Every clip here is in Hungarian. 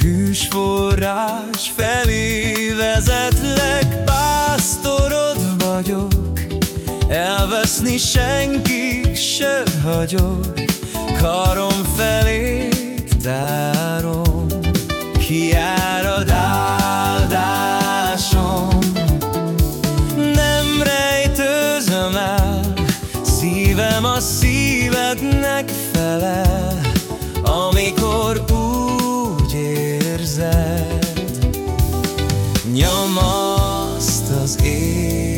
Hűs forrás felé vezetlek, pásztorod vagyok, elveszni senki se hagyok, karom felé tárom, kiárad áldásom. Nem rejtőzöm el, szívem a szívednek felel, nyomaszt az élet.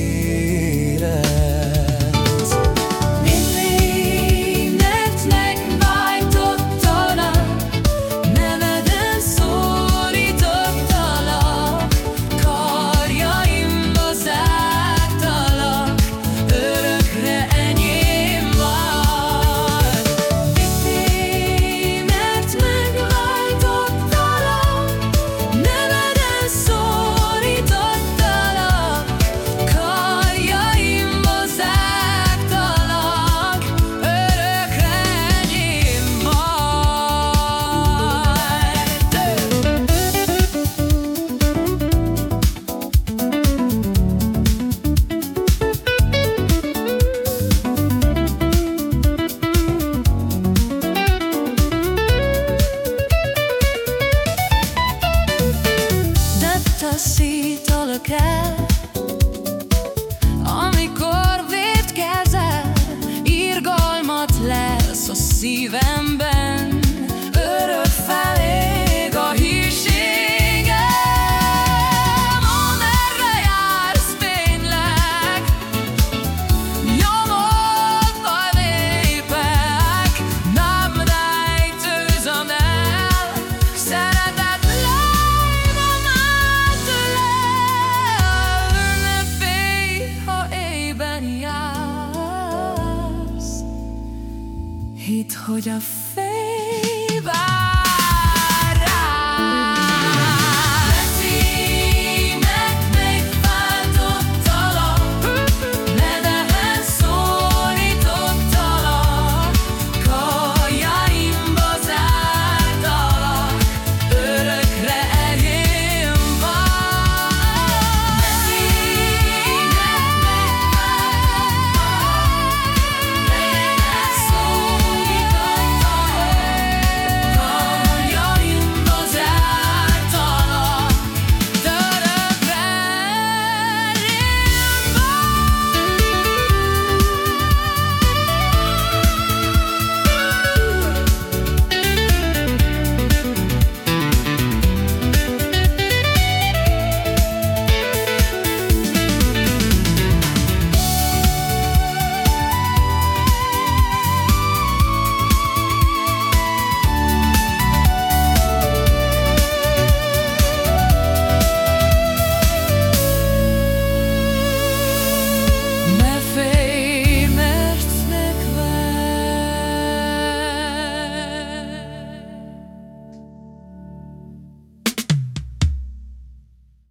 hogy a